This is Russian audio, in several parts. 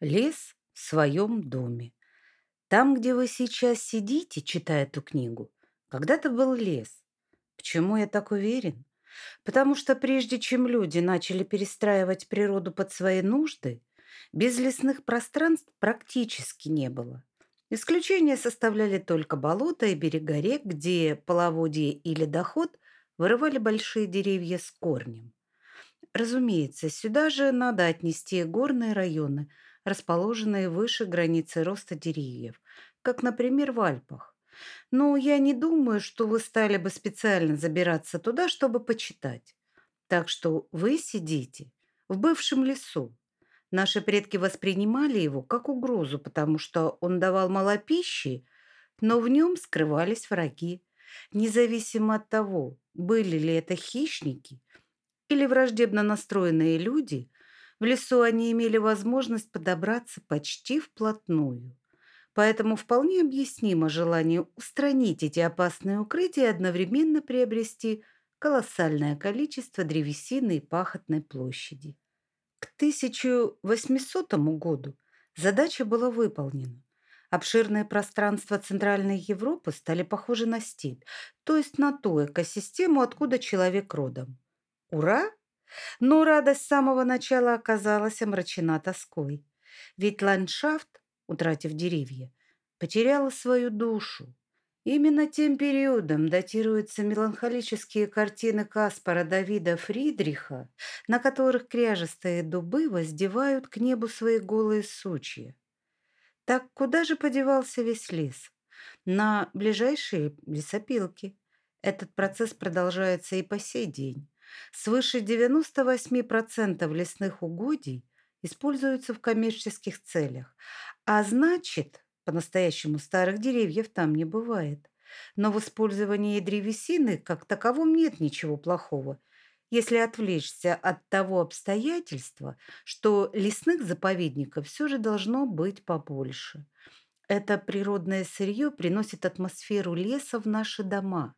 Лес в своем доме. Там, где вы сейчас сидите, читая эту книгу, когда-то был лес. Почему я так уверен? Потому что прежде чем люди начали перестраивать природу под свои нужды, без лесных пространств практически не было. Исключение составляли только болота и берега рек, где половодье или доход вырывали большие деревья с корнем. Разумеется, сюда же надо отнести горные районы – расположенные выше границы роста деревьев, как, например, в Альпах. Но я не думаю, что вы стали бы специально забираться туда, чтобы почитать. Так что вы сидите в бывшем лесу. Наши предки воспринимали его как угрозу, потому что он давал мало пищи, но в нем скрывались враги. Независимо от того, были ли это хищники или враждебно настроенные люди, в лесу они имели возможность подобраться почти вплотную. Поэтому вполне объяснимо желание устранить эти опасные укрытия и одновременно приобрести колоссальное количество древесины и пахотной площади. К 1800 году задача была выполнена. Обширные пространства Центральной Европы стали похожи на степь, то есть на ту экосистему, откуда человек родом. Ура! Но радость с самого начала оказалась омрачена тоской. Ведь ландшафт, утратив деревья, потерял свою душу. Именно тем периодом датируются меланхолические картины Каспара Давида Фридриха, на которых кряжестые дубы воздевают к небу свои голые сучья. Так куда же подевался весь лес? На ближайшие лесопилки. Этот процесс продолжается и по сей день. Свыше 98% лесных угодий используются в коммерческих целях, а значит, по-настоящему старых деревьев там не бывает. Но в использовании древесины как таковом нет ничего плохого, если отвлечься от того обстоятельства, что лесных заповедников все же должно быть побольше. Это природное сырье приносит атмосферу леса в наши дома –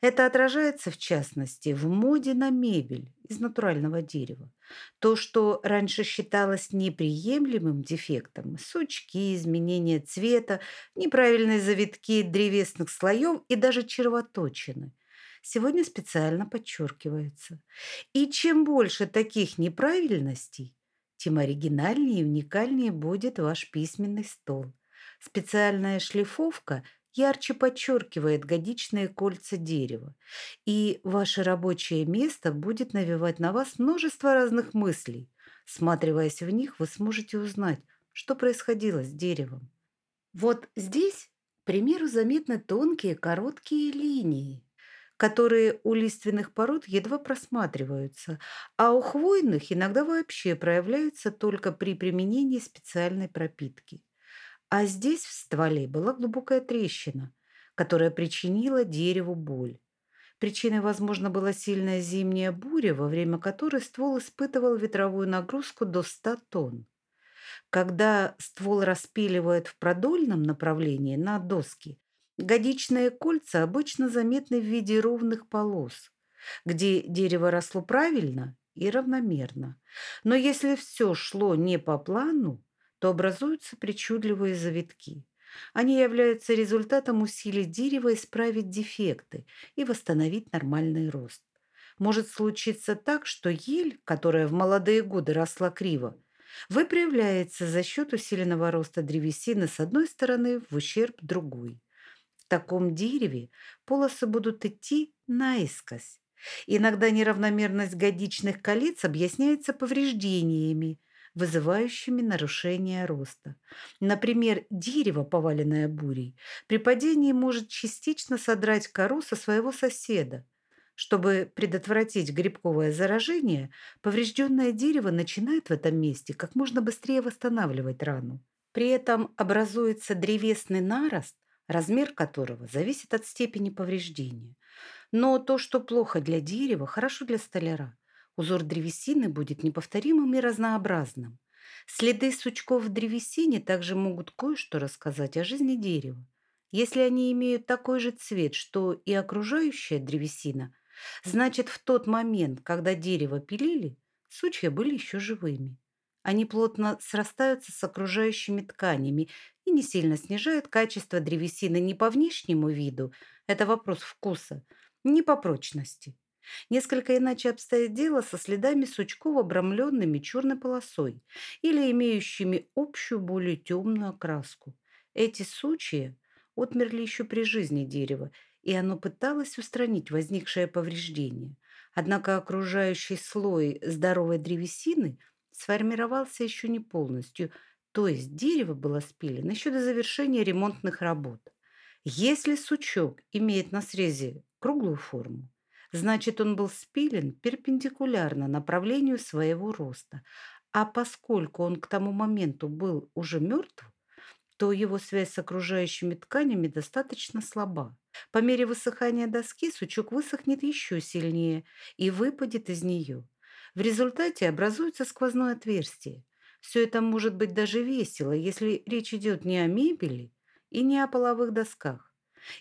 это отражается, в частности, в моде на мебель из натурального дерева. То, что раньше считалось неприемлемым дефектом, сучки, изменение цвета, неправильные завитки древесных слоев и даже червоточины, сегодня специально подчеркиваются. И чем больше таких неправильностей, тем оригинальнее и уникальнее будет ваш письменный стол. Специальная шлифовка – ярче подчеркивает годичные кольца дерева, и ваше рабочее место будет навевать на вас множество разных мыслей. Сматриваясь в них, вы сможете узнать, что происходило с деревом. Вот здесь, к примеру, заметны тонкие короткие линии, которые у лиственных пород едва просматриваются, а у хвойных иногда вообще проявляются только при применении специальной пропитки. А здесь в стволе была глубокая трещина, которая причинила дереву боль. Причиной, возможно, была сильная зимняя буря, во время которой ствол испытывал ветровую нагрузку до 100 тонн. Когда ствол распиливают в продольном направлении на доски, годичные кольца обычно заметны в виде ровных полос, где дерево росло правильно и равномерно. Но если все шло не по плану, то образуются причудливые завитки. Они являются результатом усилий дерева исправить дефекты и восстановить нормальный рост. Может случиться так, что ель, которая в молодые годы росла криво, выпрямляется за счет усиленного роста древесины с одной стороны в ущерб другой. В таком дереве полосы будут идти наискось. Иногда неравномерность годичных колец объясняется повреждениями – вызывающими нарушение роста. Например, дерево, поваленное бурей, при падении может частично содрать кору со своего соседа. Чтобы предотвратить грибковое заражение, поврежденное дерево начинает в этом месте как можно быстрее восстанавливать рану. При этом образуется древесный нарост, размер которого зависит от степени повреждения. Но то, что плохо для дерева, хорошо для столяра. Узор древесины будет неповторимым и разнообразным. Следы сучков в древесине также могут кое-что рассказать о жизни дерева. Если они имеют такой же цвет, что и окружающая древесина, значит в тот момент, когда дерево пилили, сучья были еще живыми. Они плотно срастаются с окружающими тканями и не сильно снижают качество древесины ни по внешнему виду, это вопрос вкуса, ни по прочности. Несколько иначе обстоит дело со следами сучков, обрамленными черной полосой или имеющими общую более темную окраску. Эти сучья отмерли еще при жизни дерева, и оно пыталось устранить возникшее повреждение. Однако окружающий слой здоровой древесины сформировался еще не полностью, то есть дерево было спилено еще до завершения ремонтных работ. Если сучок имеет на срезе круглую форму, значит он был спилен перпендикулярно направлению своего роста, а поскольку он к тому моменту был уже мертв, то его связь с окружающими тканями достаточно слаба. По мере высыхания доски сучок высохнет еще сильнее и выпадет из нее. В результате образуется сквозное отверстие. Все это может быть даже весело, если речь идет не о мебели и не о половых досках.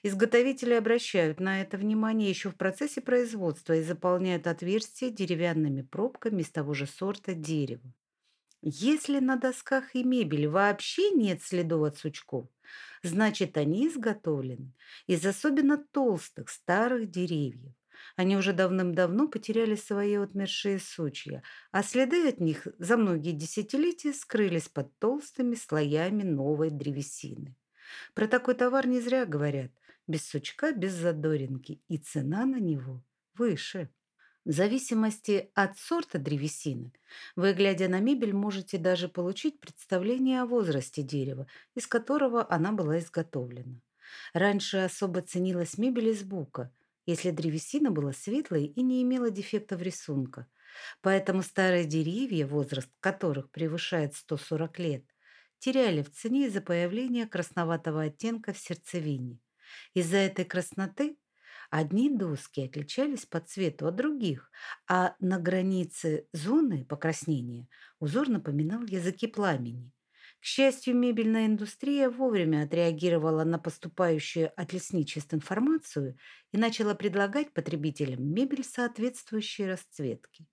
Изготовители обращают на это внимание еще в процессе производства и заполняют отверстия деревянными пробками из того же сорта дерева. Если на досках и мебели вообще нет следов от сучков, значит они изготовлены из особенно толстых старых деревьев. Они уже давным-давно потеряли свои отмершие сучья, а следы от них за многие десятилетия скрылись под толстыми слоями новой древесины. Про такой товар не зря говорят. Без сучка, без задоринки. И цена на него выше. В зависимости от сорта древесины, вы, глядя на мебель, можете даже получить представление о возрасте дерева, из которого она была изготовлена. Раньше особо ценилась мебель из бука, если древесина была светлой и не имела дефектов рисунка. Поэтому старые деревья, возраст которых превышает 140 лет, теряли в цене из-за появления красноватого оттенка в сердцевине. Из-за этой красноты одни доски отличались по цвету от других, а на границе зоны покраснения узор напоминал языки пламени. К счастью, мебельная индустрия вовремя отреагировала на поступающую от лесничеств информацию и начала предлагать потребителям мебель соответствующей расцветки.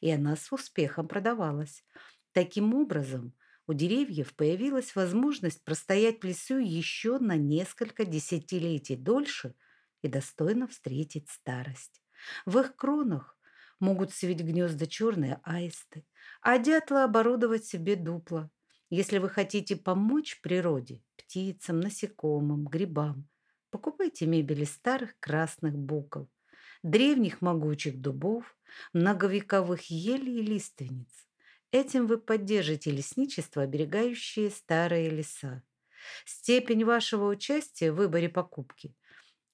И она с успехом продавалась. Таким образом, у деревьев появилась возможность простоять в лесу еще на несколько десятилетий дольше и достойно встретить старость. В их кронах могут свить гнезда черные аисты, а дятлы оборудовать себе дупла. Если вы хотите помочь природе, птицам, насекомым, грибам, покупайте мебель из старых красных буков, древних могучих дубов, многовековых елей и лиственниц. Этим вы поддержите лесничество, оберегающее старые леса. Степень вашего участия в выборе покупки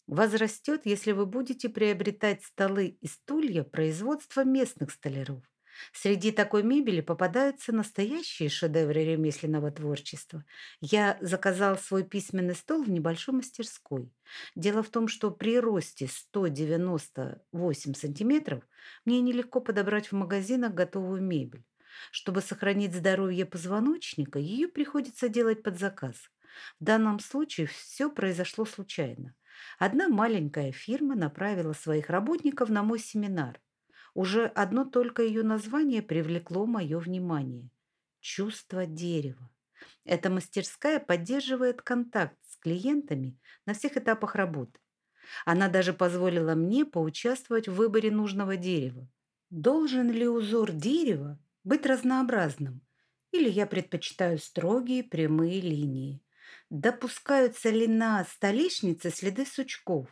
возрастет, если вы будете приобретать столы и стулья производства местных столяров. Среди такой мебели попадаются настоящие шедевры ремесленного творчества. Я заказал свой письменный стол в небольшой мастерской. Дело в том, что при росте 198 сантиметров мне нелегко подобрать в магазинах готовую мебель. Чтобы сохранить здоровье позвоночника, ее приходится делать под заказ. В данном случае все произошло случайно. Одна маленькая фирма направила своих работников на мой семинар. Уже одно только ее название привлекло мое внимание. Чувство дерева. Эта мастерская поддерживает контакт с клиентами на всех этапах работы. Она даже позволила мне поучаствовать в выборе нужного дерева. Должен ли узор дерева быть разнообразным, или я предпочитаю строгие прямые линии. Допускаются ли на столешнице следы сучков?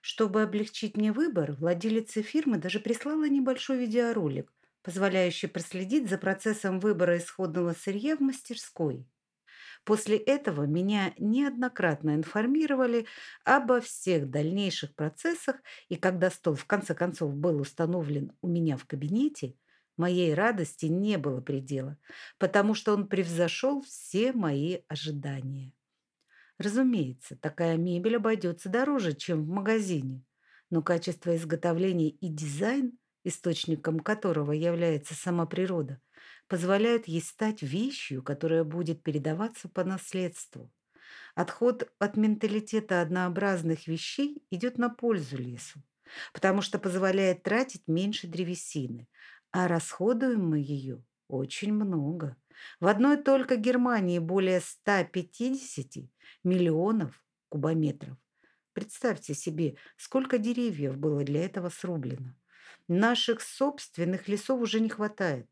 Чтобы облегчить мне выбор, владелица фирмы даже прислала небольшой видеоролик, позволяющий проследить за процессом выбора исходного сырья в мастерской. После этого меня неоднократно информировали обо всех дальнейших процессах, и когда стол в конце концов был установлен у меня в кабинете, Моей радости не было предела, потому что он превзошел все мои ожидания. Разумеется, такая мебель обойдется дороже, чем в магазине, но качество изготовления и дизайн, источником которого является сама природа, позволяют ей стать вещью, которая будет передаваться по наследству. Отход от менталитета однообразных вещей идет на пользу лесу, потому что позволяет тратить меньше древесины, а расходуем мы ее Очень много. В одной только Германии более 150 миллионов кубометров. Представьте себе, сколько деревьев было для этого срублено. Наших собственных лесов уже не хватает.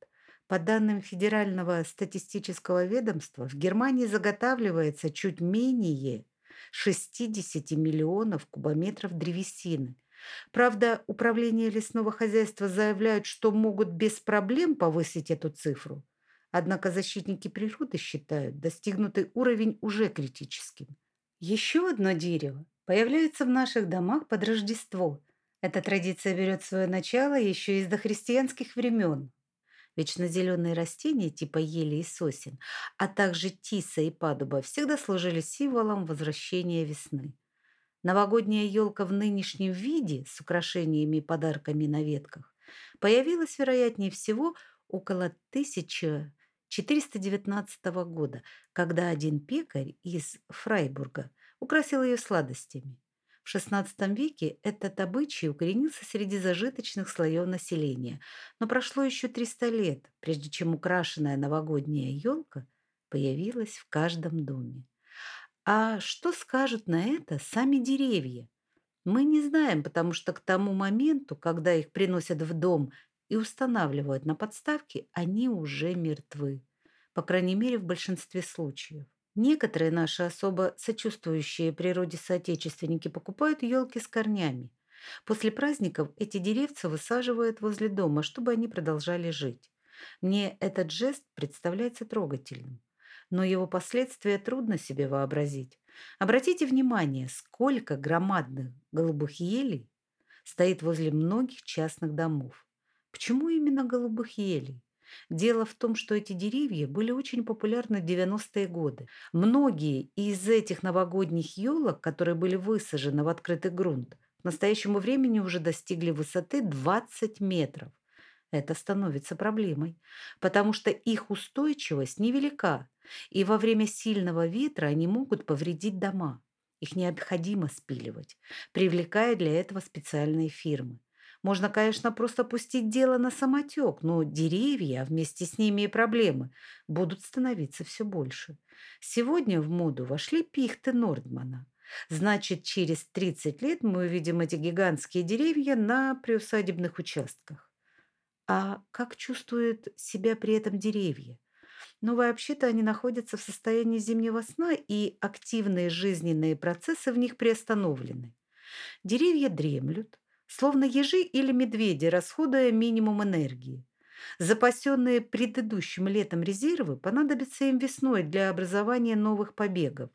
По данным Федерального статистического ведомства, в Германии заготавливается чуть менее 60 миллионов кубометров древесины. Правда, управление лесного хозяйства заявляют, что могут без проблем повысить эту цифру. Однако защитники природы считают достигнутый уровень уже критическим. Еще одно дерево появляется в наших домах под Рождество. Эта традиция берет свое начало еще из дохристианских времен. Вечно зеленые растения типа ели и сосен, а также тиса и падуба всегда служили символом возвращения весны. Новогодняя елка в нынешнем виде с украшениями и подарками на ветках появилась, вероятнее всего, около 1419 года, когда один пекарь из Фрайбурга украсил ее сладостями. В XVI веке этот обычай укоренился среди зажиточных слоев населения, но прошло еще 300 лет, прежде чем украшенная новогодняя елка появилась в каждом доме. А что скажут на это сами деревья? Мы не знаем, потому что к тому моменту, когда их приносят в дом и устанавливают на подставке, они уже мертвы. По крайней мере, в большинстве случаев. Некоторые наши особо сочувствующие природе соотечественники покупают елки с корнями. После праздников эти деревца высаживают возле дома, чтобы они продолжали жить. Мне этот жест представляется трогательным, но его последствия трудно себе вообразить. Обратите внимание, сколько громадных голубых елей стоит возле многих частных домов. Почему именно голубых елей? Дело в том, что эти деревья были очень популярны в 90-е годы. Многие из этих новогодних елок, которые были высажены в открытый грунт, к настоящему времени уже достигли высоты 20 метров. Это становится проблемой, потому что их устойчивость невелика, и во время сильного ветра они могут повредить дома. Их необходимо спиливать, привлекая для этого специальные фирмы. Можно, конечно, просто пустить дело на самотек, но деревья, а вместе с ними и проблемы, будут становиться все больше. Сегодня в моду вошли пихты Нордмана. Значит, через 30 лет мы увидим эти гигантские деревья на приусадебных участках. А как чувствуют себя при этом деревья? Ну, вообще-то они находятся в состоянии зимнего сна, и активные жизненные процессы в них приостановлены. Деревья дремлют, словно ежи или медведи, расходуя минимум энергии. Запасенные предыдущим летом резервы понадобятся им весной для образования новых побегов.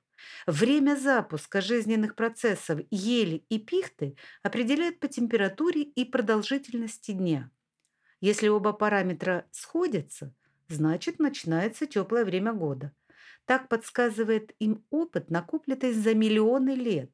Время запуска жизненных процессов ели и пихты определяют по температуре и продолжительности дня. Если оба параметра сходятся, значит начинается теплое время года. Так подсказывает им опыт, накопленный за миллионы лет.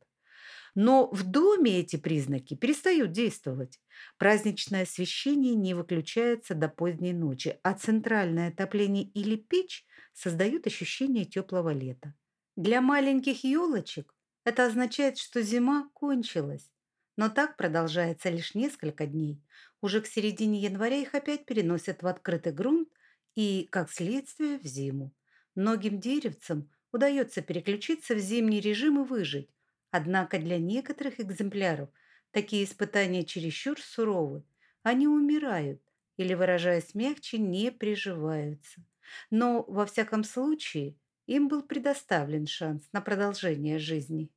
Но в доме эти признаки перестают действовать. Праздничное освещение не выключается до поздней ночи, а центральное отопление или печь создают ощущение теплого лета. Для маленьких елочек это означает, что зима кончилась. Но так продолжается лишь несколько дней. Уже к середине января их опять переносят в открытый грунт и, как следствие, в зиму. Многим деревцам удается переключиться в зимний режим и выжить. Однако для некоторых экземпляров такие испытания чересчур суровы. Они умирают или, выражаясь мягче, не приживаются. Но, во всяком случае, им был предоставлен шанс на продолжение жизни.